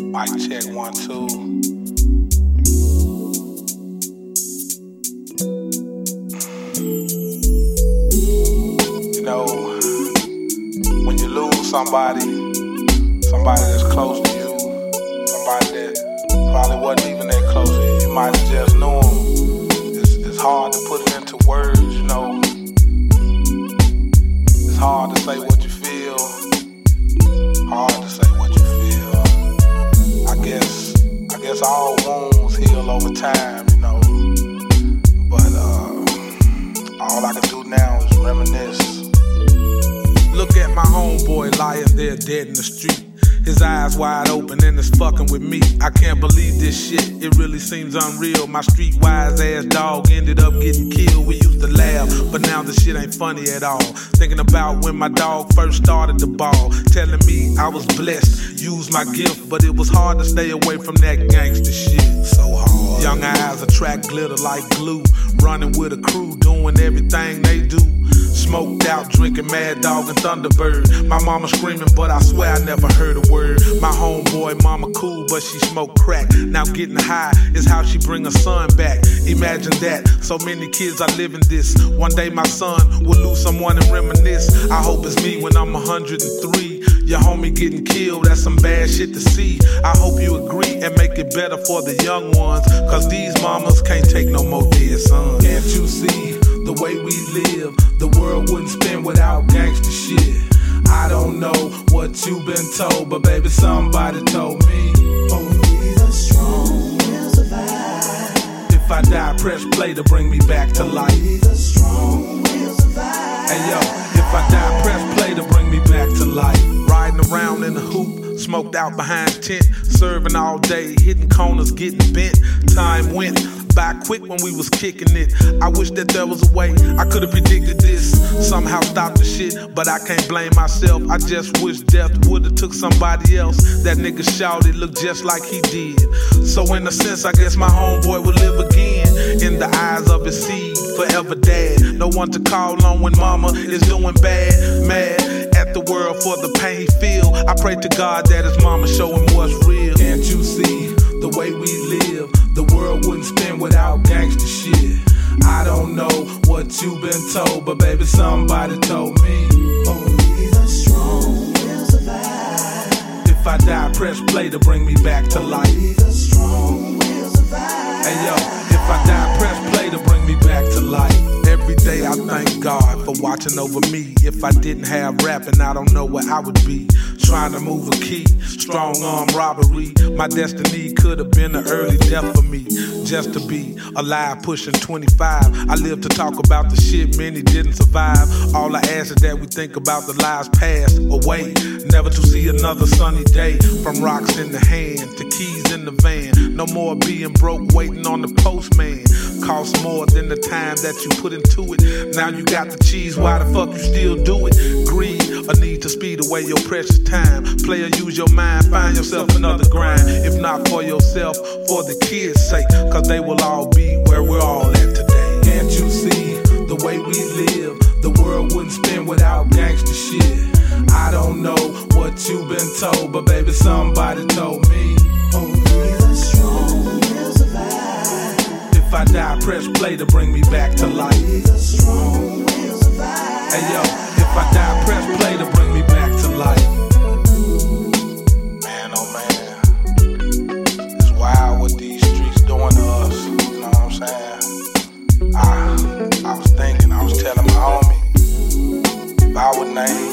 Mic check one, two. You know, when you lose somebody, somebody that's close to you, somebody that probably wasn't even that close to you, you might have just known them. It's, it's hard to put it into words, you know. It's hard to say time, you know. But uh, all I can do now is reminisce. Look at my homeboy lying there dead in the street. His eyes wide open and it's fucking with me. I can't believe this shit. It really seems unreal. My streetwise ass dog ended up getting killed. We used to laugh, but now the shit ain't funny at all. Thinking about when my dog first started the ball, telling me I was blessed, used my gift, but it was hard to stay away from that gangster shit. So hard. Young eyes attract glitter like glue. Running with a crew, doing everything they do. Smoked out, drinking Mad Dog and Thunderbird. My mama screaming, but I swear I never heard a word. My homeboy, mama cool, but she smoked crack. Now getting high is how she bring her son back. Imagine that. So many kids are living this. One day my son will lose someone and reminisce. I hope it's me when I'm 103. Your homie getting killed, that's some bad shit to see. I hope you agree and make it better for the young ones. Cause these mamas can't take no more dead sons. Can't you see the way we live? Told, but baby, somebody told me. Only the strong will survive. If I die, press play to bring me back to life. Only the strong will survive. Hey yo, if I die, press play to bring me back to life. Riding around in the hoop, smoked out behind tent, serving all day, hitting corners, getting bent. Time went by quick when we was kicking it. I wish that there was a way I could have predicted this. Somehow stop the shit, but I can't blame myself. I just wish death would have took somebody else. That nigga shouted looked just like he did. So in a sense, I guess my homeboy will live again in the eyes of his seed, forever dad. No one to call on when mama is doing bad, mad at the world for the pain he feel. I pray to God that his mama show him what's real. Press play to bring me back to life. Watching over me. If I didn't have rapping, I don't know where I would be. Trying to move a key, strong arm robbery. My destiny could have been an early death for me. Just to be alive, pushing 25. I live to talk about the shit many didn't survive. All I ask is that we think about the lives passed away. Never to see another sunny day. From rocks in the hand to keys in the van. No more being broke, waiting on the postman. Costs more than the time that you put into it. Now you got the cheese, why the fuck you still do it? Greed, a need to speed away your precious time. Player, use your mind, find yourself another grind. If not for yourself, for the kids' sake, cause they will all be where we're all at today. Can't you see the way we live? The world wouldn't spin without gangster shit. I don't know what you've been told, but baby, somebody told me. Only the strong will survive. If I die, press play to bring me back to life. Only the strong will. Hey yo, if I die, press play to bring me back to life. Man, oh man, it's wild what these streets doing to us. You know what I'm saying? I, I was thinking, I was telling my homie, if I would name.